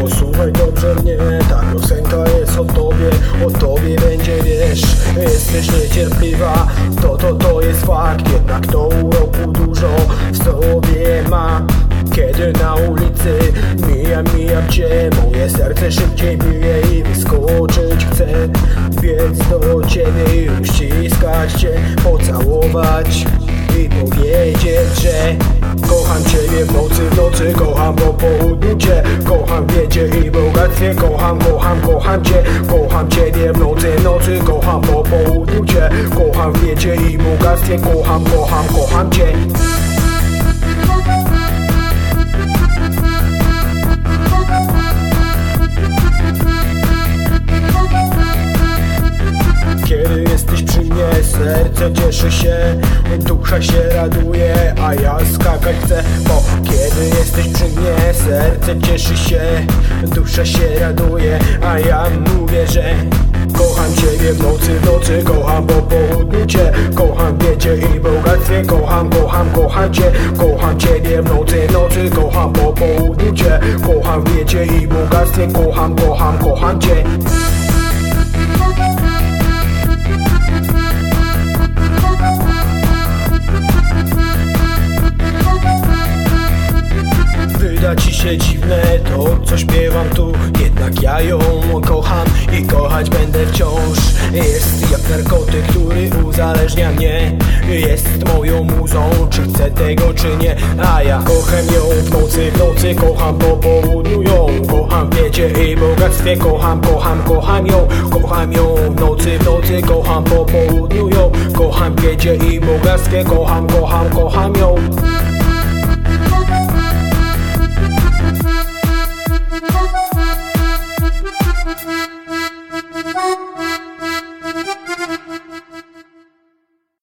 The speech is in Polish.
Posłuchaj dobrze mnie, ta piosenka jest o tobie O tobie będzie wiesz, jesteś niecierpliwa. To, to, to jest fakt, jednak to uroku dużo W sobie ma. Kiedy na ulicy mijam, mijam cię Moje serce szybciej bije i wyskoczyć chcę więc do ciebie i uściskać cię Pocałować i powiedzieć, że Kocham ciebie w nocy, w nocy Kocham po południu cię Kocham w Kocham, kocham, kocham cię Kocham ciebie w nocy, nocy Kocham po południu cię Kocham w biedzie i bogactwie Kocham, kocham, kocham cię. Serce cieszy się Dusza się raduje, a ja skakać chcę Bo serce cieszy się Dusza się raduje, a ja mówię, że Kocham Ciebie w nocy, w nocy Kocham po południu Cię Kocham w biedzie i bogactwie Kocham, kocham, kocham Cię Kocham Ciebie w nocy, w nocy Kocham po południu Cię Kocham w biedzie i bogactwie Kocham, kocham, kocham Cię Ci się dziwne to, co śpiewam tu. Jednak ja ją kocham i kochać będę wciąż. Jest jak narkotyk, który uzależnia mnie. Jest moją muzą, czy chcę tego czy nie. A ja kocham ją w nocy, w nocy Kocham po południu ją Kocham w wiecie i bogactwie Kocham, kocham, kocham ją. Kocham ją w nocy, w nocy Kocham po południu ją Kocham w wiecie i bogactwie Kocham, kocham, kocham ją